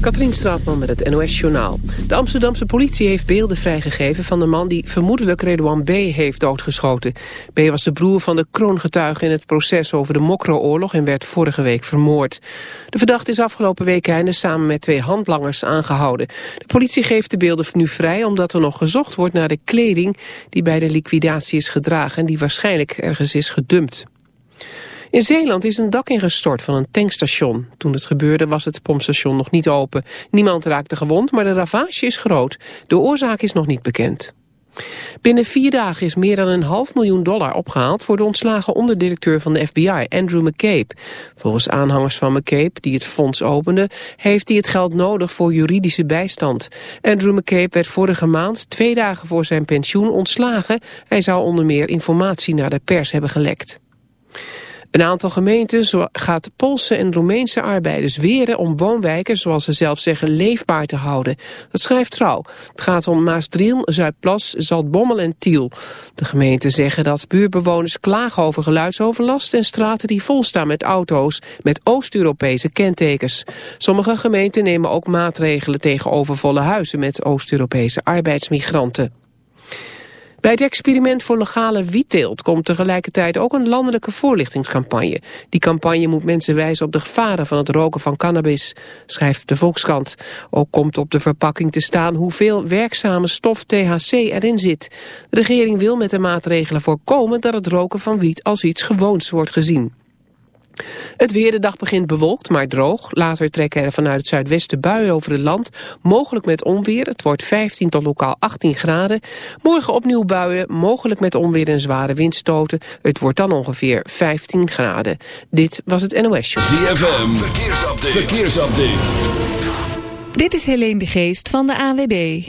Katrien Straatman met het NOS Journaal. De Amsterdamse politie heeft beelden vrijgegeven van de man die vermoedelijk Redouan B. heeft doodgeschoten. B. was de broer van de kroongetuige in het proces over de Mokro-oorlog en werd vorige week vermoord. De verdachte is afgelopen week einde samen met twee handlangers aangehouden. De politie geeft de beelden nu vrij omdat er nog gezocht wordt naar de kleding die bij de liquidatie is gedragen en die waarschijnlijk ergens is gedumpt. In Zeeland is een dak ingestort van een tankstation. Toen het gebeurde was het pompstation nog niet open. Niemand raakte gewond, maar de ravage is groot. De oorzaak is nog niet bekend. Binnen vier dagen is meer dan een half miljoen dollar opgehaald... voor de ontslagen onderdirecteur van de FBI, Andrew McCabe. Volgens aanhangers van McCabe, die het fonds opende... heeft hij het geld nodig voor juridische bijstand. Andrew McCabe werd vorige maand, twee dagen voor zijn pensioen, ontslagen. Hij zou onder meer informatie naar de pers hebben gelekt. Een aantal gemeenten gaat Poolse en Roemeense arbeiders weren om woonwijken, zoals ze zelf zeggen, leefbaar te houden. Dat schrijft Trouw. Het gaat om Maasdriel, Zuidplas, Zaltbommel en Tiel. De gemeenten zeggen dat buurtbewoners klagen over geluidsoverlast en straten die volstaan met auto's met Oost-Europese kentekens. Sommige gemeenten nemen ook maatregelen tegen overvolle huizen met Oost-Europese arbeidsmigranten. Bij het experiment voor legale wietteelt komt tegelijkertijd ook een landelijke voorlichtingscampagne. Die campagne moet mensen wijzen op de gevaren van het roken van cannabis, schrijft de Volkskrant. Ook komt op de verpakking te staan hoeveel werkzame stof THC erin zit. De regering wil met de maatregelen voorkomen dat het roken van wiet als iets gewoons wordt gezien. Het weer, de dag begint bewolkt, maar droog. Later trekken er vanuit het zuidwesten buien over het land. Mogelijk met onweer. Het wordt 15 tot lokaal 18 graden. Morgen opnieuw buien, mogelijk met onweer en zware windstoten. Het wordt dan ongeveer 15 graden. Dit was het NOS Show. ZFM, verkeersupdate. verkeersupdate. Dit is Helene de Geest van de AWB.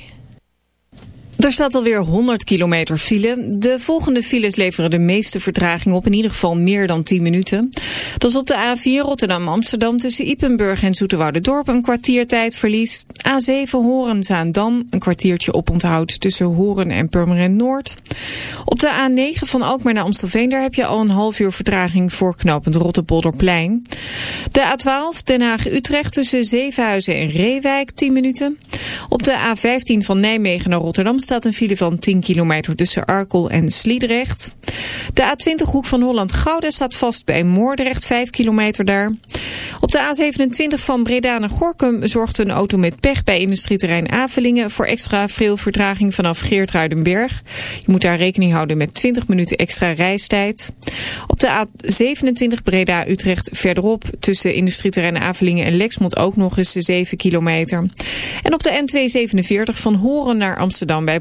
Er staat alweer 100 kilometer file. De volgende files leveren de meeste vertraging op, in ieder geval meer dan 10 minuten. Dat is op de A4 Rotterdam-Amsterdam tussen Ipenburg en Dorp een kwartiertijdverlies. A7 Horen-Zaandam een kwartiertje oponthoud tussen Horen en Purmerend Noord. Op de A9 van Alkmaar naar Amstelveen, daar heb je al een half uur vertraging voor knooppunt Rottepolderplein. De A12 Den Haag-Utrecht tussen Zevenhuizen en Reewijk 10 minuten. Op de A15 van Nijmegen naar Rotterdam staat een file van 10 kilometer tussen Arkel en Sliedrecht. De A20 hoek van Holland-Gouda staat vast bij Moordrecht, 5 kilometer daar. Op de A27 van Breda naar Gorkum zorgt een auto met pech bij industrieterrein Avelingen voor extra veel vertraging vanaf Geertruidenberg. Je moet daar rekening houden met 20 minuten extra reistijd. Op de A27 Breda-Utrecht verderop tussen industrieterrein Avelingen en Lexmond ook nog eens 7 kilometer. En op de N247 van Horen naar Amsterdam bij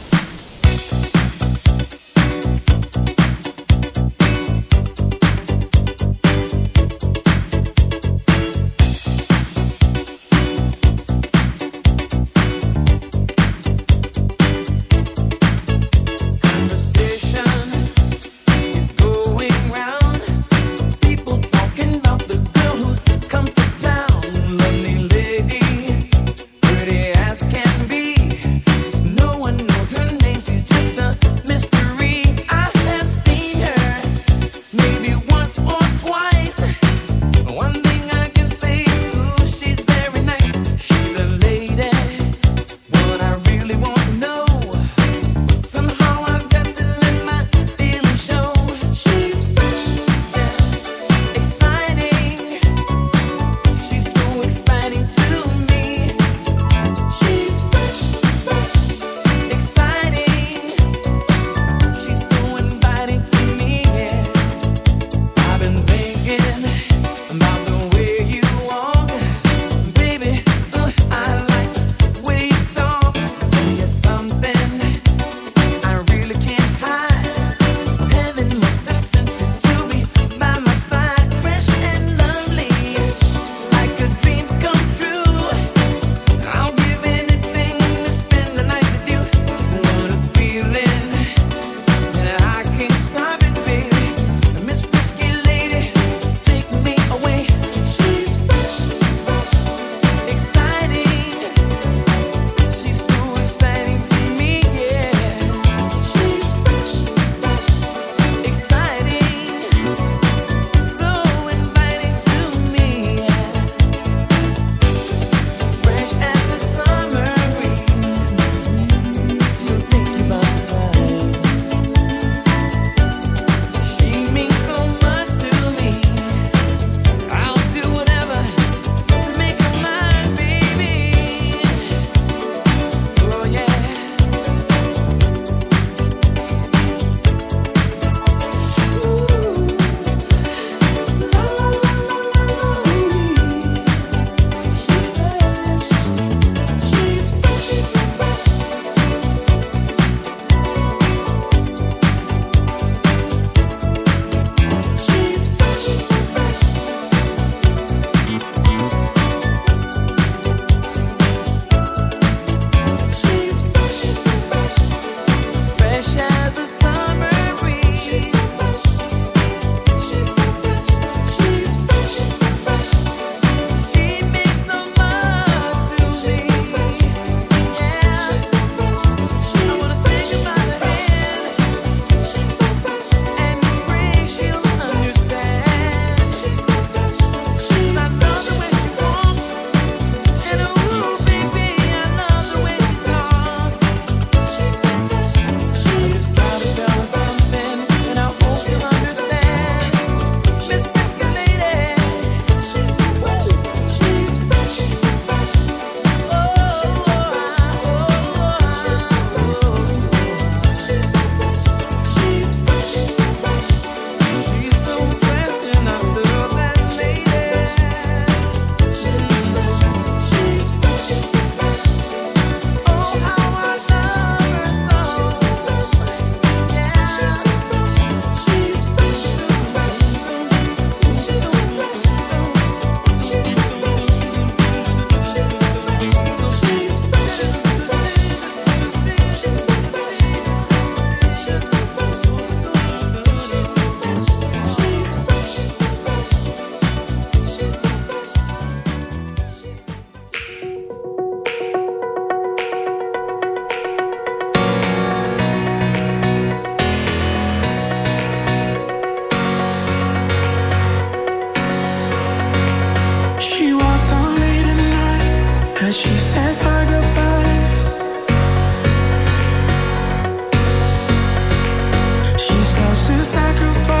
stars to sacrifice.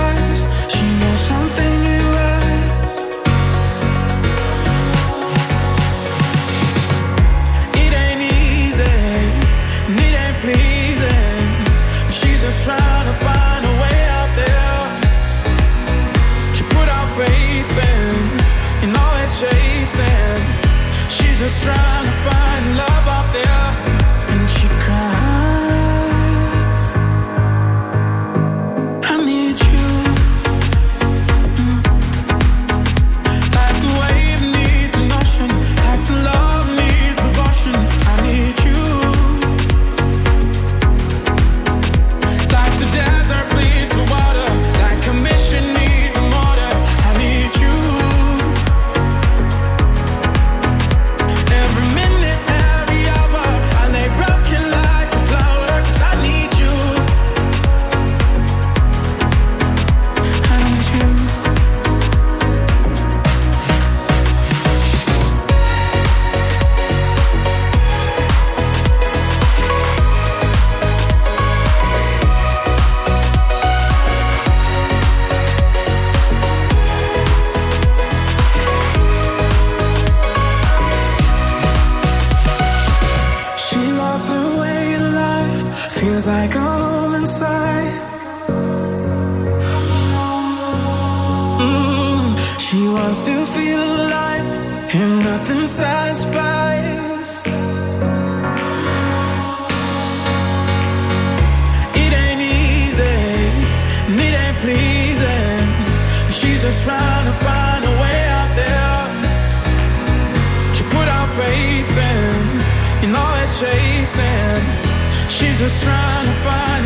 She's just trying to find.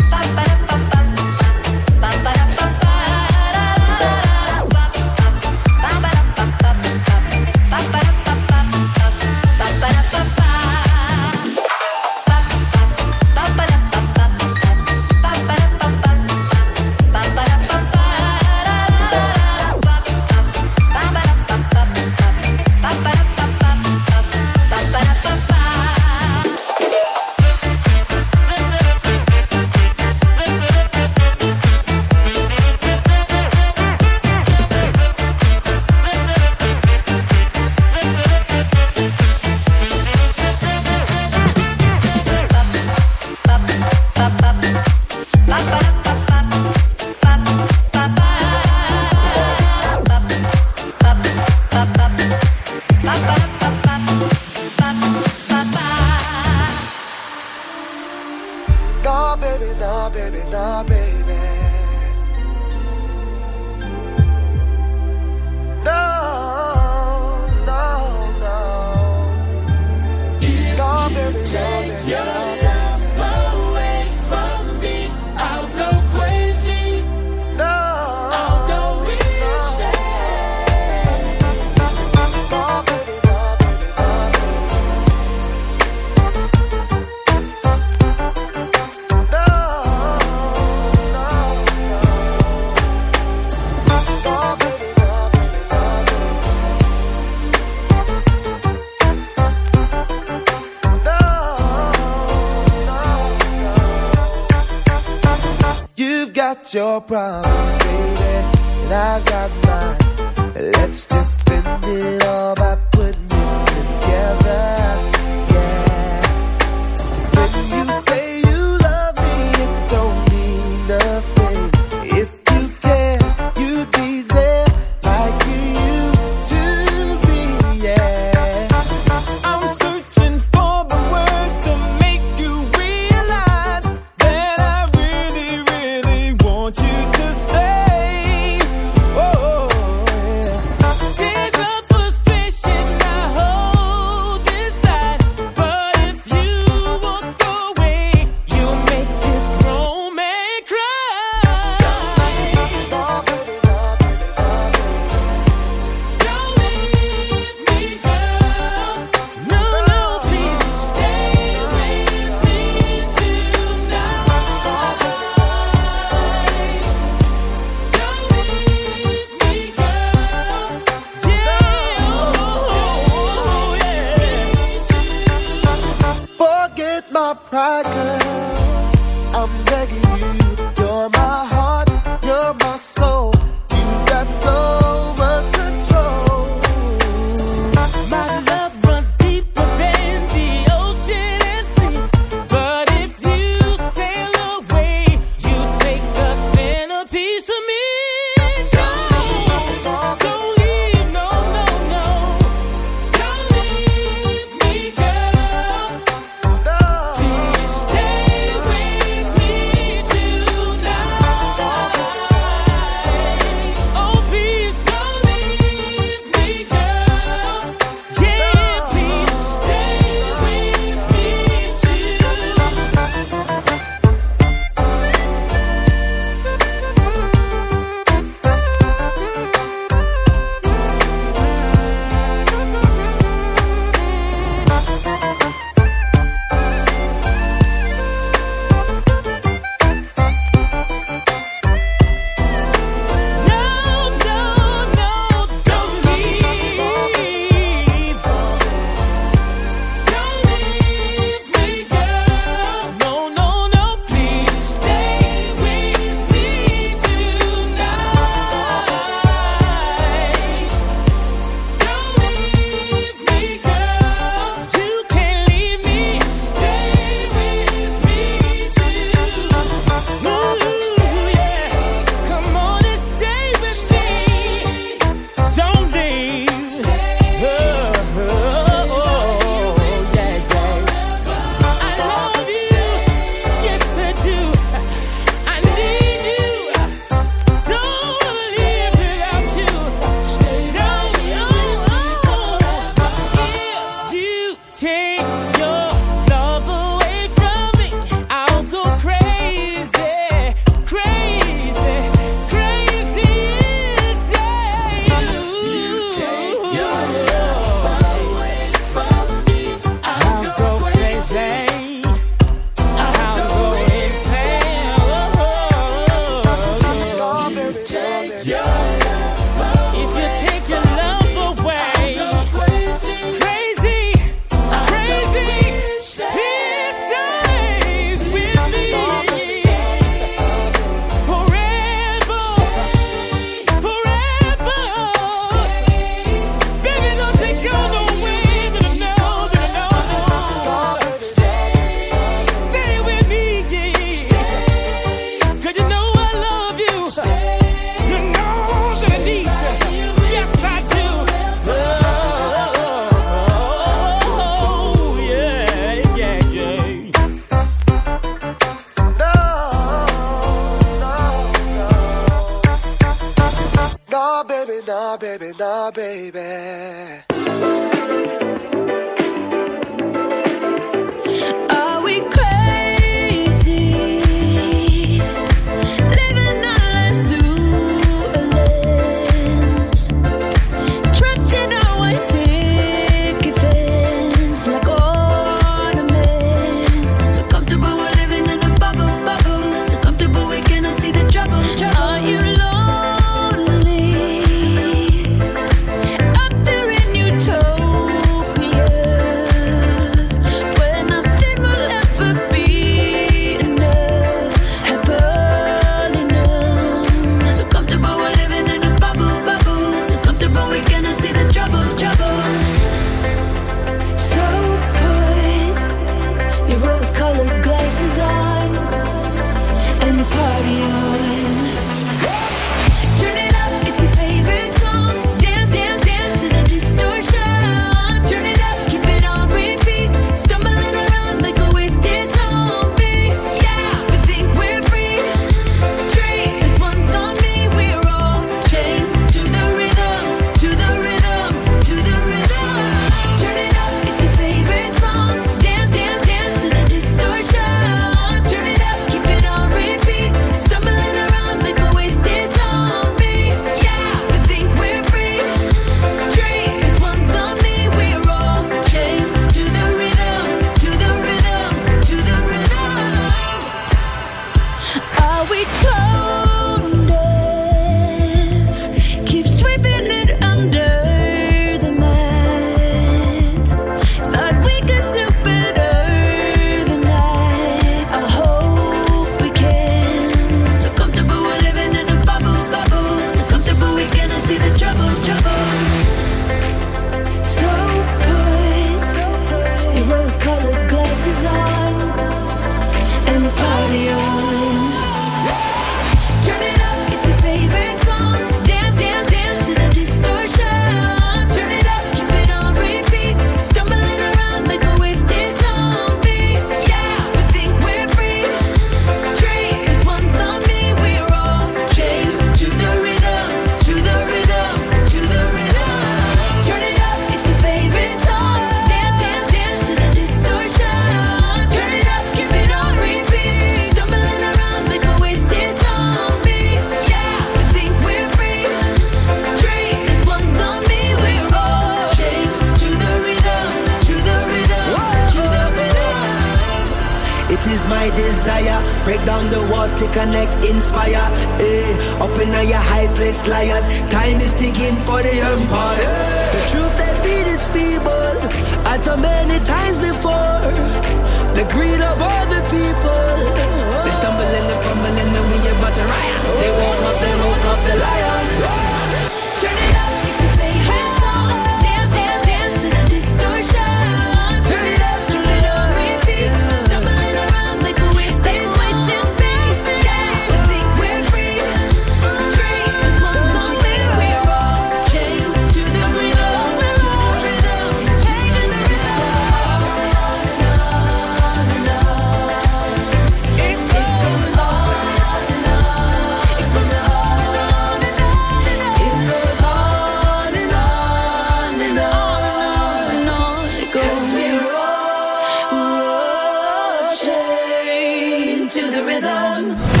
the rhythm.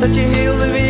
dat je heel de wereld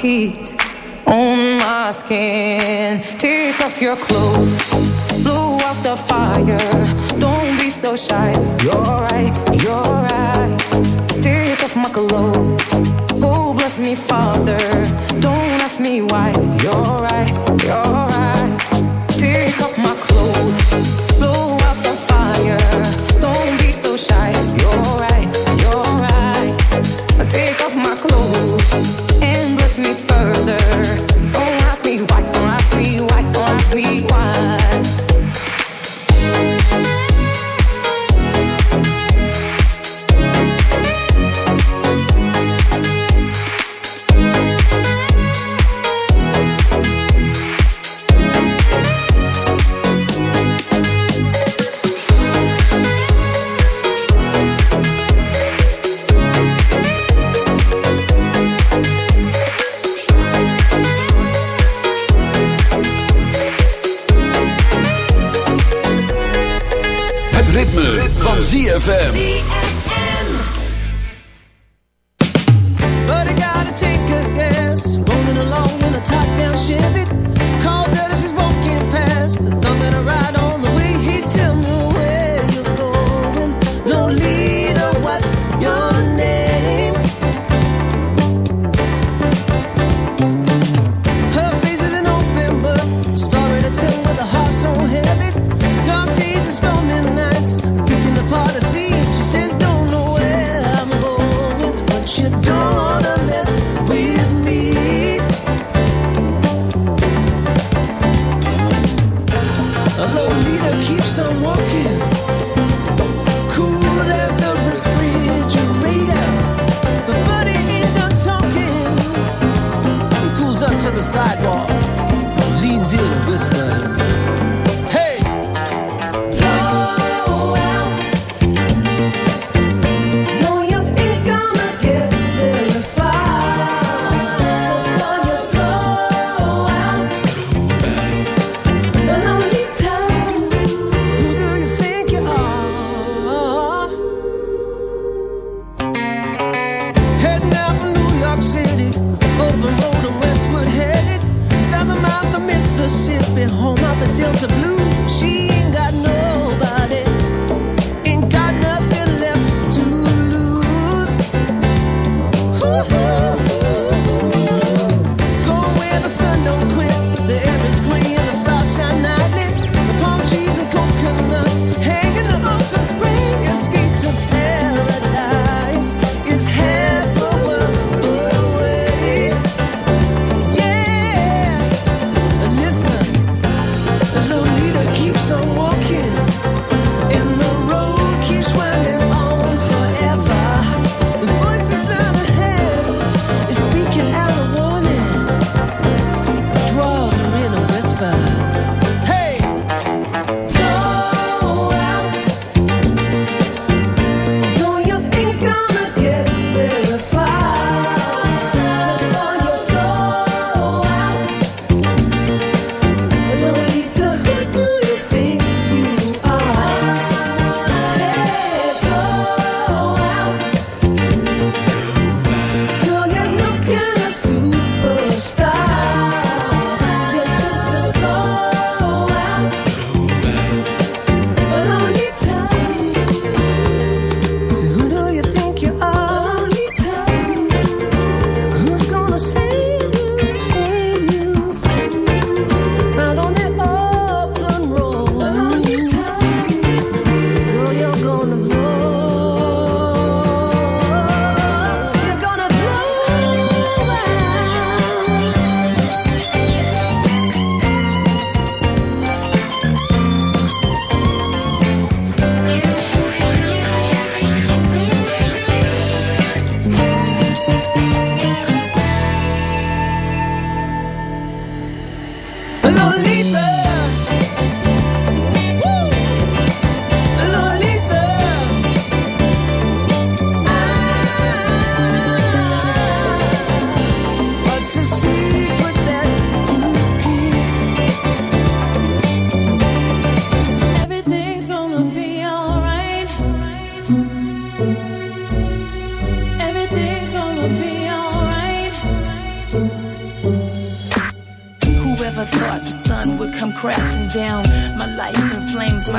heat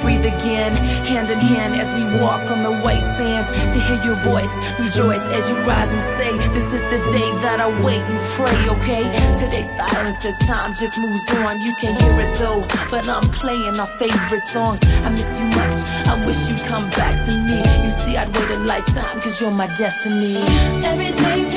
breathe again. Hand in hand as we walk on the white sands. To hear your voice, rejoice as you rise and say, This is the day that I wait and pray, okay? Today's silence as time just moves on. You can't hear it though, but I'm playing our favorite songs. I miss you much. I wish you'd come back to me. You see, I'd wait a lifetime, cause you're my destiny. Everything's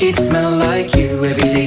sheets smell like you. Every day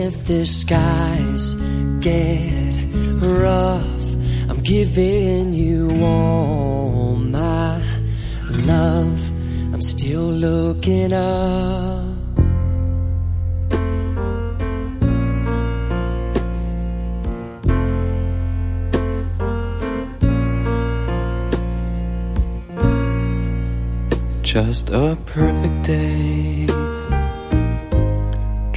If the skies get rough. I'm giving you all my love. I'm still looking up. Just a perfect day.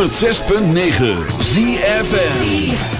106.9 ZFN